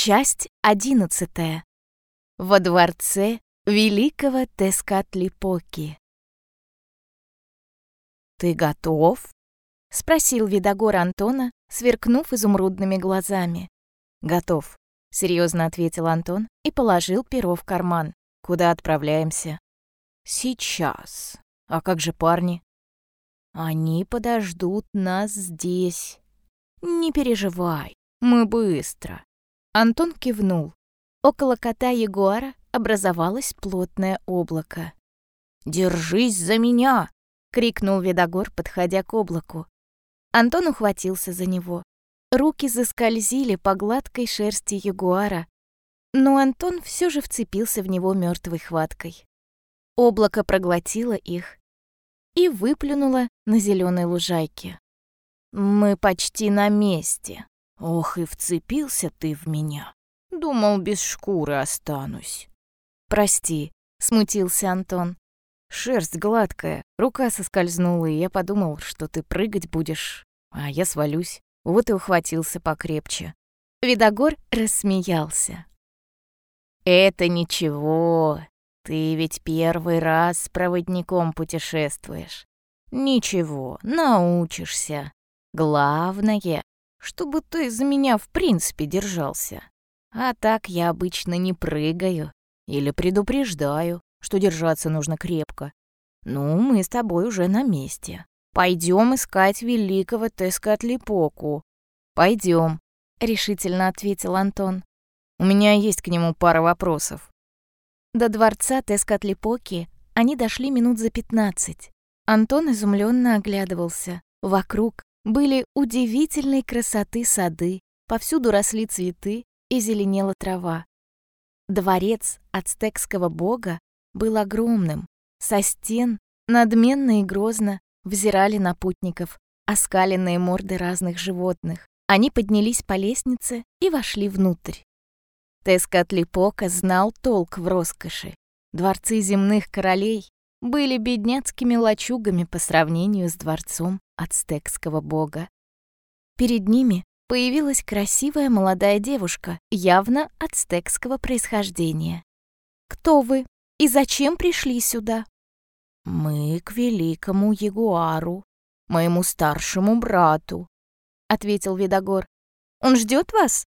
Часть одиннадцатая. Во дворце великого Тескатлипоки. «Ты готов?» — спросил Видогор Антона, сверкнув изумрудными глазами. «Готов», — серьезно ответил Антон и положил перо в карман. «Куда отправляемся?» «Сейчас. А как же парни?» «Они подождут нас здесь. Не переживай, мы быстро». Антон кивнул. Около кота-ягуара образовалось плотное облако. «Держись за меня!» — крикнул Видогор, подходя к облаку. Антон ухватился за него. Руки заскользили по гладкой шерсти ягуара, но Антон все же вцепился в него мертвой хваткой. Облако проглотило их и выплюнуло на зеленой лужайке. «Мы почти на месте. Ох, и вцепился ты в меня. Думал, без шкуры останусь». «Прости», — смутился Антон. «Шерсть гладкая, рука соскользнула, и я подумал, что ты прыгать будешь, а я свалюсь. Вот и ухватился покрепче». Видогор рассмеялся. «Это ничего, ты ведь первый раз с проводником путешествуешь. Ничего, научишься. Главное, чтобы ты за меня в принципе держался. А так я обычно не прыгаю или предупреждаю, что держаться нужно крепко. Ну, мы с тобой уже на месте. Пойдем искать великого Тескатлипоку. Пойдем, решительно ответил Антон. У меня есть к нему пара вопросов. До дворца Тескатлипоки они дошли минут за пятнадцать. Антон изумленно оглядывался. Вокруг были удивительной красоты сады, повсюду росли цветы и зеленела трава. Дворец ацтекского бога был огромным. Со стен, надменно и грозно, взирали на путников, оскаленные морды разных животных. Они поднялись по лестнице и вошли внутрь. Тескатлипока знал толк в роскоши. Дворцы земных королей были бедняцкими лачугами по сравнению с дворцом ацтекского бога. Перед ними появилась красивая молодая девушка, явно ацтекского происхождения. «Кто вы и зачем пришли сюда?» «Мы к великому ягуару, моему старшему брату», — ответил Видогор. «Он ждет вас?»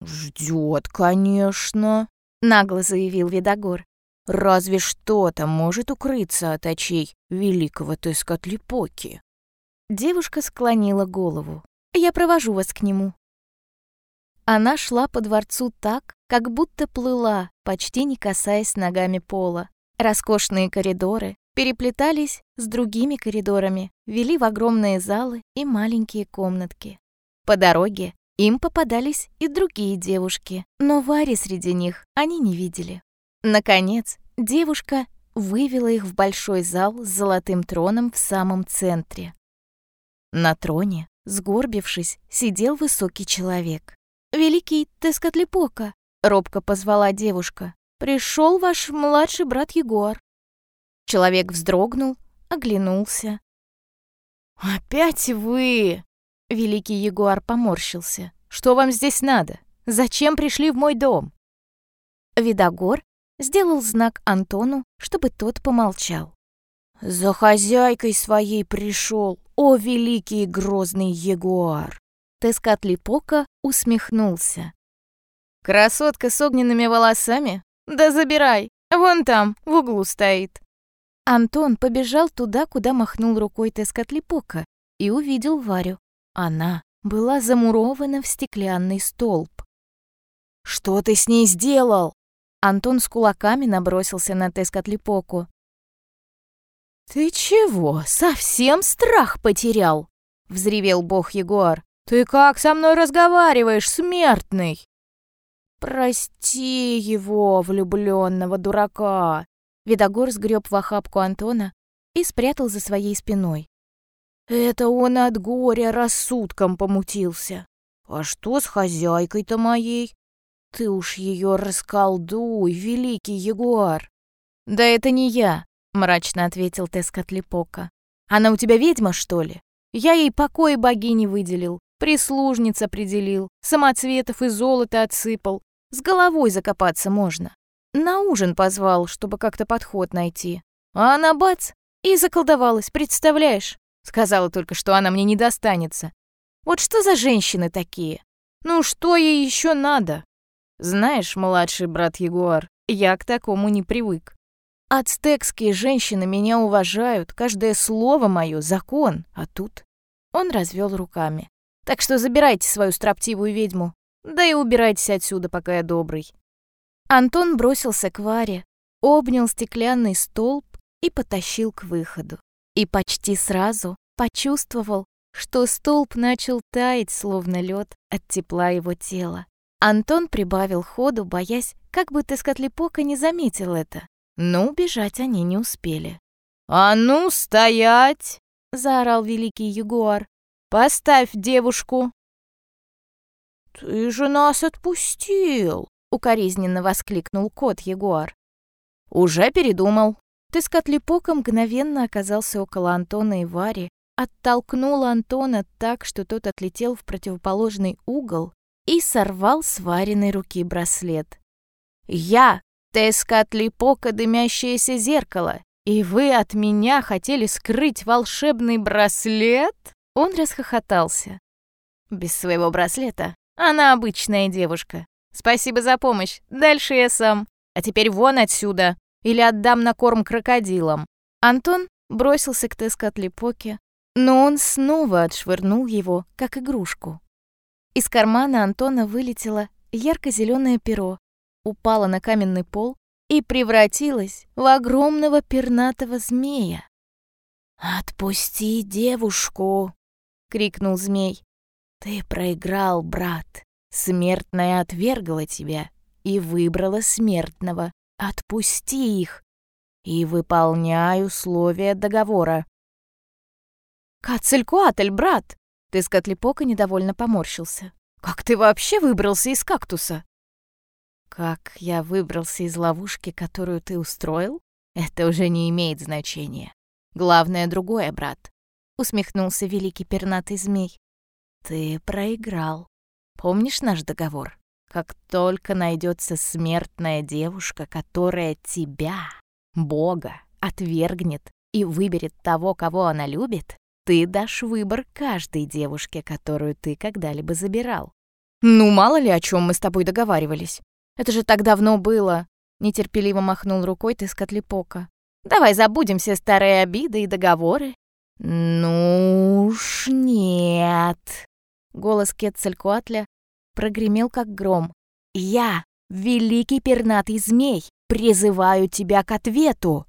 «Ждет, конечно», — нагло заявил Видогор. «Разве что-то может укрыться от очей великого Тескотлипоки». Девушка склонила голову. Я провожу вас к нему». Она шла по дворцу так, как будто плыла, почти не касаясь ногами пола. Роскошные коридоры переплетались с другими коридорами, вели в огромные залы и маленькие комнатки. По дороге им попадались и другие девушки, но Вари среди них они не видели. Наконец, девушка вывела их в большой зал с золотым троном в самом центре. На троне Сгорбившись, сидел высокий человек. «Великий Тескотлипока!» — робко позвала девушка. «Пришел ваш младший брат Егор». Человек вздрогнул, оглянулся. «Опять вы!» — великий Егор поморщился. «Что вам здесь надо? Зачем пришли в мой дом?» Видогор сделал знак Антону, чтобы тот помолчал. «За хозяйкой своей пришел, о великий грозный ягуар!» Тескатлипока усмехнулся. «Красотка с огненными волосами? Да забирай, вон там, в углу стоит». Антон побежал туда, куда махнул рукой Тескатлипока, и увидел Варю. Она была замурована в стеклянный столб. «Что ты с ней сделал?» Антон с кулаками набросился на Тескатлипоку. «Ты чего, совсем страх потерял?» — взревел бог Егор. «Ты как со мной разговариваешь, смертный?» «Прости его, влюбленного дурака!» Видогор сгреб в охапку Антона и спрятал за своей спиной. «Это он от горя рассудком помутился. А что с хозяйкой-то моей? Ты уж ее расколдуй, великий ягуар!» «Да это не я!» — мрачно ответил Тескотлипока. «Она у тебя ведьма, что ли? Я ей покой богини выделил. Прислужниц определил, самоцветов и золота отсыпал. С головой закопаться можно. На ужин позвал, чтобы как-то подход найти. А она бац, и заколдовалась, представляешь? Сказала только, что она мне не достанется. Вот что за женщины такие? Ну что ей еще надо? Знаешь, младший брат Ягуар, я к такому не привык. Ацтекские женщины меня уважают, каждое слово мое — закон, а тут... Он развел руками. Так что забирайте свою строптивую ведьму, да и убирайтесь отсюда, пока я добрый. Антон бросился к Варе, обнял стеклянный столб и потащил к выходу. И почти сразу почувствовал, что столб начал таять, словно лед от тепла его тела. Антон прибавил ходу, боясь, как бы Тескотлипока не заметил это. Но убежать они не успели. «А ну, стоять!» — заорал великий ягуар. «Поставь девушку!» «Ты же нас отпустил!» — укоризненно воскликнул кот-ягуар. «Уже передумал». Тескотлипока мгновенно оказался около Антона и Вари, оттолкнул Антона так, что тот отлетел в противоположный угол и сорвал с руки браслет. «Я Тескотлипока дымящееся зеркало, и вы от меня хотели скрыть волшебный браслет?» Он расхохотался. «Без своего браслета она обычная девушка. Спасибо за помощь. Дальше я сам. А теперь вон отсюда. Или отдам на корм крокодилам». Антон бросился к Тескотлипоке, но он снова отшвырнул его, как игрушку. Из кармана Антона вылетело ярко зеленое перо, упало на каменный пол и превратилось в огромного пернатого змея. «Отпусти девушку!» — крикнул змей. «Ты проиграл, брат. Смертная отвергла тебя и выбрала смертного. Отпусти их и выполняй условия договора». «Кацелькуатль, брат!» Котлепока недовольно поморщился. «Как ты вообще выбрался из кактуса?» Как я выбрался из ловушки, которую ты устроил, это уже не имеет значения. Главное другое, брат. Усмехнулся великий пернатый змей. Ты проиграл. Помнишь наш договор? Как только найдется смертная девушка, которая тебя, Бога, отвергнет и выберет того, кого она любит, ты дашь выбор каждой девушке, которую ты когда-либо забирал. Ну, мало ли, о чем мы с тобой договаривались. Это же так давно было!» Нетерпеливо махнул рукой Котлепока. «Давай забудем все старые обиды и договоры». «Ну уж нет!» Голос Кетцелькуатля прогремел как гром. «Я, великий пернатый змей, призываю тебя к ответу!»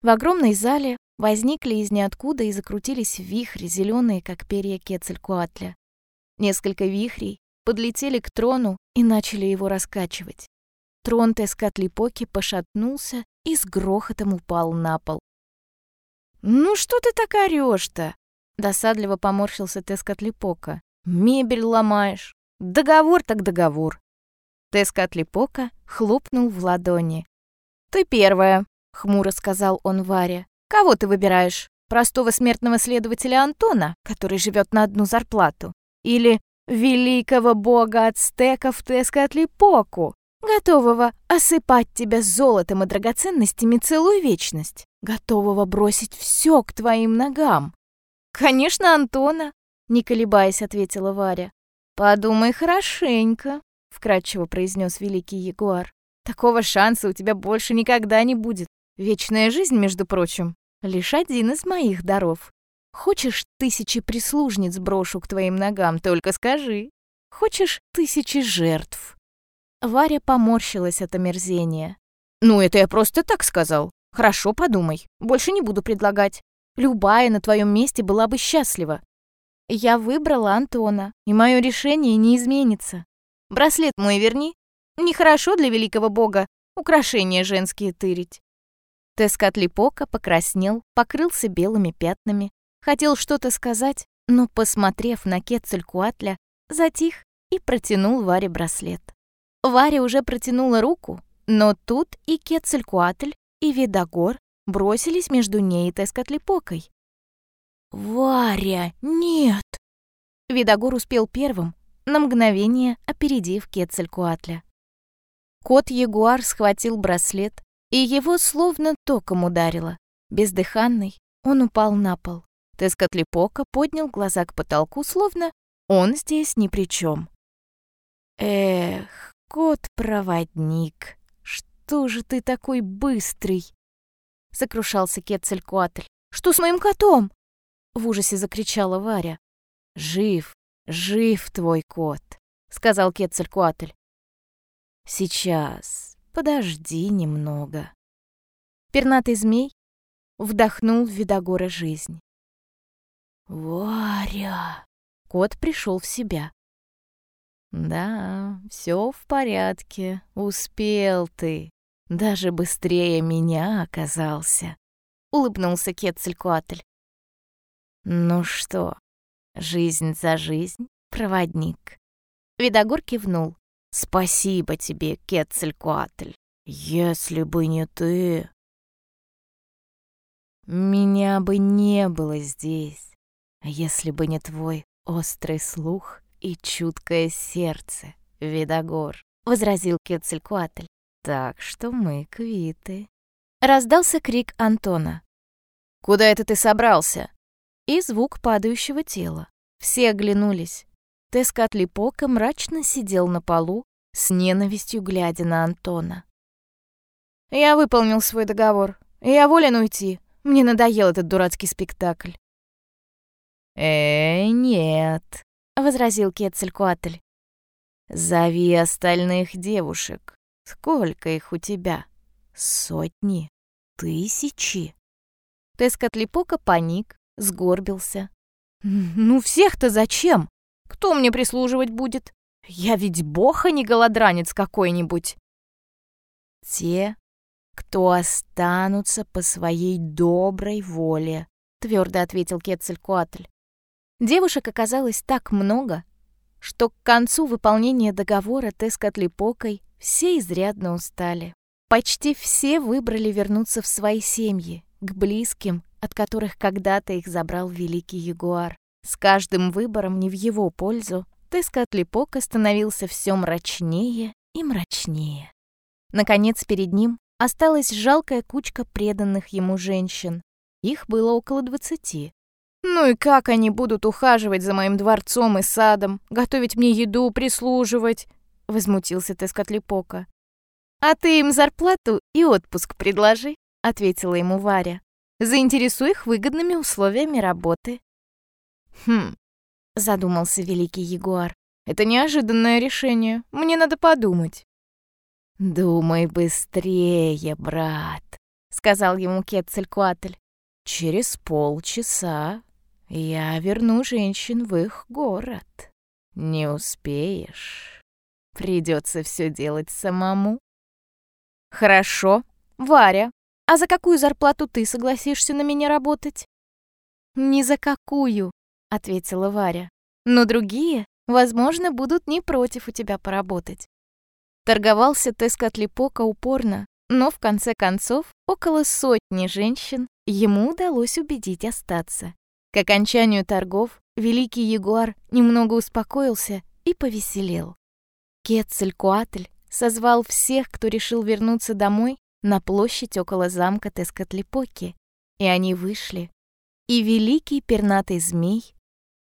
В огромной зале возникли из ниоткуда и закрутились вихри, зеленые, как перья Кетцелькуатля. Несколько вихрей подлетели к трону и начали его раскачивать. Трон Тескатлипоки пошатнулся и с грохотом упал на пол. «Ну что ты так орёшь-то?» — досадливо поморщился Тескатлипока. «Мебель ломаешь. Договор так договор». Тескатлипока хлопнул в ладони. «Ты первая», — хмуро сказал он Варе. «Кого ты выбираешь? Простого смертного следователя Антона, который живет на одну зарплату? Или великого бога ацтеков Тескатлипоку, готового осыпать тебя золотом и драгоценностями целую вечность, готового бросить все к твоим ногам. Конечно, Антона, не колебаясь, ответила Варя. Подумай хорошенько, вкрадчиво произнес великий ягуар. Такого шанса у тебя больше никогда не будет. Вечная жизнь, между прочим, лишь один из моих даров. Хочешь, тысячи прислужниц брошу к твоим ногам, только скажи. Хочешь, тысячи жертв?» Варя поморщилась от омерзения. «Ну, это я просто так сказал. Хорошо, подумай. Больше не буду предлагать. Любая на твоем месте была бы счастлива. Я выбрала Антона, и мое решение не изменится. Браслет мой верни. Нехорошо для великого бога украшения женские тырить». Тескатлипока покраснел, покрылся белыми пятнами, Хотел что-то сказать, но, посмотрев на Кетцелькуатля, затих и протянул Варе браслет. Варя уже протянула руку, но тут и Кетцелькуатль, и Видогор бросились между ней и Тескотлипокой. «Варя, нет!» Видогор успел первым, на мгновение опередив Кецалькуатля. Кот-ягуар схватил браслет, и его словно током ударило. Бездыханный, он упал на пол. Тескотлипока поднял глаза к потолку, словно он здесь ни при чем. «Эх, кот-проводник, что же ты такой быстрый?» — сокрушался Кецалькуатль. «Что с моим котом?» — в ужасе закричала Варя. «Жив, жив твой кот», — сказал Кецалькуатль. «Сейчас, подожди немного». Пернатый змей вдохнул в Видогора жизнь. «Варя!» Кот пришел в себя. «Да, все в порядке, успел ты. Даже быстрее меня оказался», — улыбнулся Кетцелькуатль. «Ну что, жизнь за жизнь, проводник?» Видогор кивнул. «Спасибо тебе, Кетцелькуатль. Если бы не ты...» «Меня бы не было здесь если бы не твой острый слух и чуткое сердце, Видогор, — возразил Кецелькуатль. Так что мы квиты. Раздался крик Антона. «Куда это ты собрался?» И звук падающего тела. Все оглянулись. Тескатлипока мрачно сидел на полу, с ненавистью глядя на Антона. «Я выполнил свой договор. Я волен уйти. Мне надоел этот дурацкий спектакль. «Э, нет», — возразил Кетцелькуатль. «Зови остальных девушек. Сколько их у тебя? Сотни? Тысячи?» Тескотлипока паник, сгорбился. «Ну всех-то зачем? Кто мне прислуживать будет? Я ведь бог, а не голодранец какой-нибудь». «Те, кто останутся по своей доброй воле», — твердо ответил Кетцелькуатль. Девушек оказалось так много, что к концу выполнения договора Тескотлипокой все изрядно устали. Почти все выбрали вернуться в свои семьи, к близким, от которых когда-то их забрал великий ягуар. С каждым выбором не в его пользу Тескотлипока становился все мрачнее и мрачнее. Наконец, перед ним осталась жалкая кучка преданных ему женщин. Их было около двадцати. Ну и как они будут ухаживать за моим дворцом и садом, готовить мне еду, прислуживать?» — возмутился Тескотлипока. «А ты им зарплату и отпуск предложи», — ответила ему Варя. «Заинтересуй их выгодными условиями работы». «Хм», — задумался великий ягуар. «Это неожиданное решение. Мне надо подумать». «Думай быстрее, брат», — сказал ему Кетцелькуатль. «Через полчаса я верну женщин в их город. Не успеешь. Придется все делать самому. Хорошо. Варя, а за какую зарплату ты согласишься на меня работать? Ни за какую, ответила Варя. Но другие, возможно, будут не против у тебя поработать. Торговался Тескотлипока упорно, но в конце концов около сотни женщин ему удалось убедить остаться. К окончанию торгов великий ягуар немного успокоился и повеселел. Кетцелькуатль созвал всех, кто решил вернуться домой, на площадь около замка Тескотлипоки, и они вышли. И великий пернатый змей,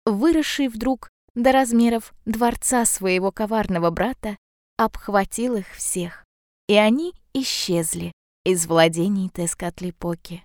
выросший вдруг до размеров дворца своего коварного брата, обхватил их всех, и они исчезли из владений Тескотлипоки.